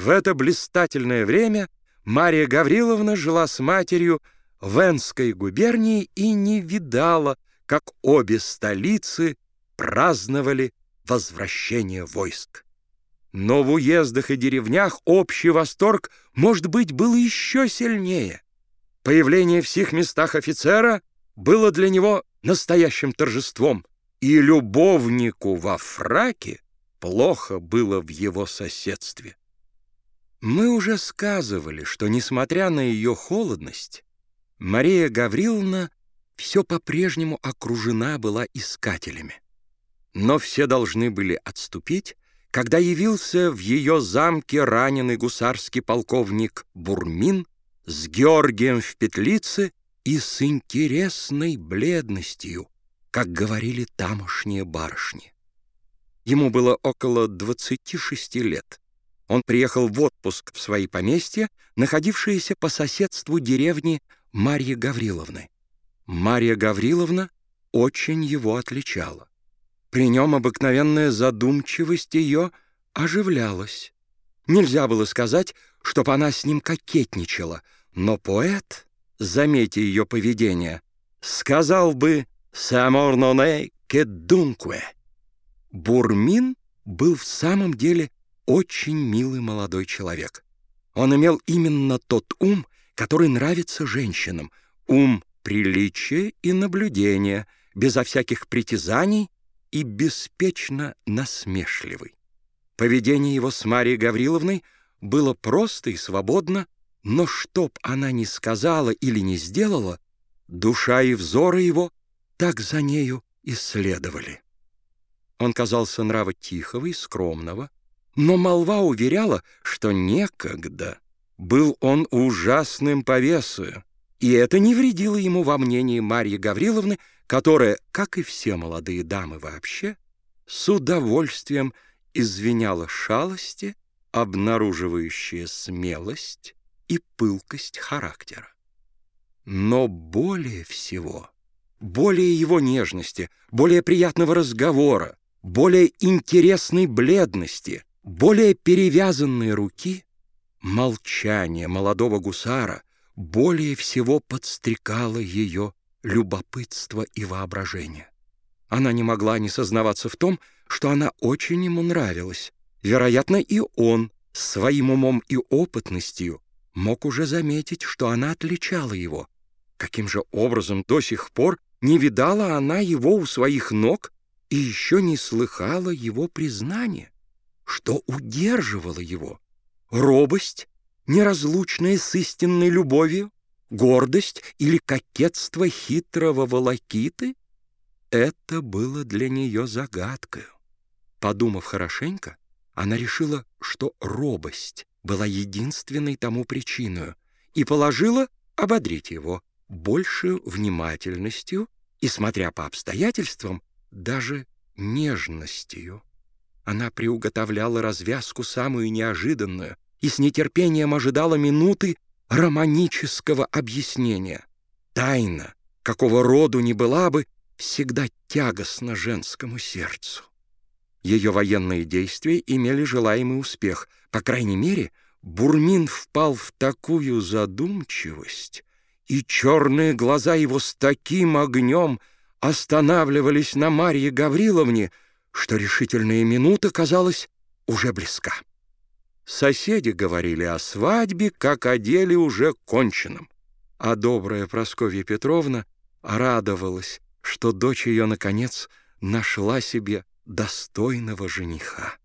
В это блистательное время Мария Гавриловна жила с матерью в Энской губернии и не видала, как обе столицы праздновали возвращение войск. Но в уездах и деревнях общий восторг, может быть, был еще сильнее. Появление в всех местах офицера было для него настоящим торжеством, и любовнику во фраке плохо было в его соседстве. Мы уже сказывали, что, несмотря на ее холодность, Мария Гавриловна все по-прежнему окружена была искателями. Но все должны были отступить, когда явился в ее замке раненый гусарский полковник Бурмин с Георгием в петлице и с интересной бледностью, как говорили тамошние барышни. Ему было около 26 лет. Он приехал в отпуск в свои поместья, находившиеся по соседству деревни Марьи Гавриловны. Марья Гавриловна очень его отличала. При нем обыкновенная задумчивость ее оживлялась. Нельзя было сказать, чтоб она с ним кокетничала, но поэт, заметя ее поведение, сказал бы «Самор ноне ке дункве». Бурмин был в самом деле очень милый молодой человек. Он имел именно тот ум, который нравится женщинам, ум приличия и наблюдения, безо всяких притязаний и беспечно насмешливый. Поведение его с Марией Гавриловной было просто и свободно, но чтоб она не сказала или не сделала, душа и взоры его так за нею исследовали. Он казался нрава тихого и скромного, но молва уверяла, что некогда был он ужасным повесою, и это не вредило ему во мнении Марьи Гавриловны, которая, как и все молодые дамы вообще, с удовольствием извиняла шалости, обнаруживающие смелость и пылкость характера. Но более всего, более его нежности, более приятного разговора, более интересной бледности, более перевязанной руки, молчание молодого гусара более всего подстрекало ее любопытство и воображение. Она не могла не сознаваться в том, что она очень ему нравилась. Вероятно, и он, своим умом и опытностью, мог уже заметить, что она отличала его. Каким же образом до сих пор не видала она его у своих ног и еще не слыхала его признания, что удерживало его. Робость, неразлучная с истинной любовью, гордость или кокетство хитрого волокиты — это было для нее загадкой. Подумав хорошенько, она решила, что робость была единственной тому причиной и положила ободрить его большей внимательностью и, смотря по обстоятельствам, даже нежностью. Она приуготовляла развязку самую неожиданную и с нетерпением ожидала минуты романического объяснения. Тайна, какого роду ни была бы, всегда тягостна женскому сердцу. Ее военные действия имели желаемый успех. По крайней мере, Бурмин впал в такую задумчивость, и черные глаза его с таким огнем останавливались на Марье Гавриловне, что решительная минута, казалась, уже близка. Соседи говорили о свадьбе, как о деле уже конченном, а добрая Прасковья Петровна радовалась, что дочь ее, наконец, нашла себе достойного жениха.